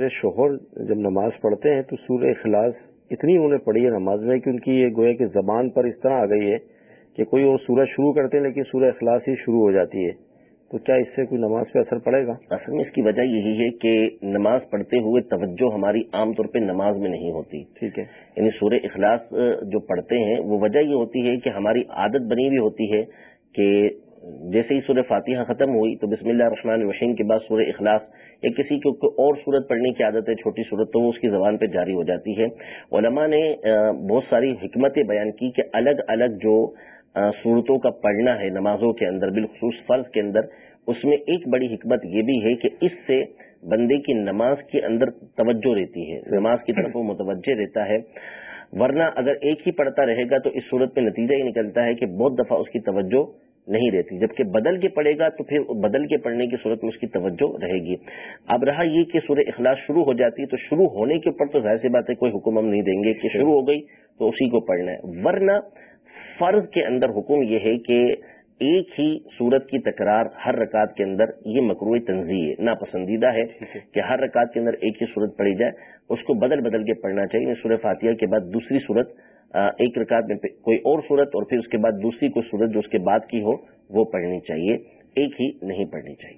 میرے شوہر جب نماز پڑھتے ہیں تو سورہ اخلاص اتنی انہوں نے پڑھی ہے نماز میں کہ ان کی یہ گویا کہ زبان پر اس طرح آ گئی ہے کہ کوئی اور سورج شروع کرتے ہیں لیکن سورہ اخلاص ہی شروع ہو جاتی ہے۔ تو کیا اس سے کوئی نماز پہ اثر پڑے گا؟ اصل میں اس کی وجہ یہی ہے کہ نماز پڑھتے ہوئے توجہ ہماری عام طور پہ نماز میں نہیں ہوتی۔ ٹھیک ہے۔ یعنی سورہ اخلاص جو پڑھتے ہیں وہ وجہ یہ ہوتی ہے کہ ہماری عادت بنی ہوئی ہوتی ہے کہ جیسے ہی سورہ فاتحہ ختم ہوئی تو بسم اللہ الرحمن الرحیم کے بعد سورہ اخلاص یا کسی کو اور صورت پڑھنے کی عادت ہے، چھوٹی صورت تو وہ اس کی زبان پہ جاری ہو جاتی ہے۔ علماء نے بہت ساری حکمتیں بیان کی کہ الگ الگ جو صورتوں کا پڑھنا ہے نمازوں کے اندر، بالخصوص فرض کے اندر، اس میں ایک بڑی حکمت یہ بھی ہے کہ اس سے بندے کی نماز کے اندر توجہ رہتی ہے، نماز کی طرف وہ متوجہ رہتا ہے۔ ورنہ اگر ایک ہی پڑھتا رہے گا تو اس صورت میں نتیجہ یہ نکلتا ہے کہ بہت دفعہ اس کی توجہ نہیں رہتی جبکہ بدل کے پڑے گا تو پھر بدل کے پڑھنے کی صورت میں اس کی توجہ رہے گی۔ اب رہا یہ کہ سورہ اخلاص شروع ہو جاتی ہے تو شروع ہونے کے اوپر تو ظاہر سی بات ہے کوئی حکم ہم نہیں دیں گے کہ شروع ہو گئی تو اسی کو پڑھنا ہے۔ ورنہ فرض کے اندر حکم یہ ہے کہ ایک ہی صورت کی تکرار ہر رکعت کے اندر یہ مکرو تنظیم ہے۔ ناپسندیدہ ہے کہ ہر رکعت کے اندر ایک ہی صورت پڑھی جائے۔ اس کو بدل بدل کے پڑھنا چاہیے۔ سورہ فاتحہ کے بعد دوسری صورت ایک رکعت میں کوئی اور صورت اور پھر اس کے بعد دوسری کوئی صورت جو اس کے بعد کی ہو، وہ پڑھنی چاہیے۔ ایک ہی نہیں پڑھنی چاہیے۔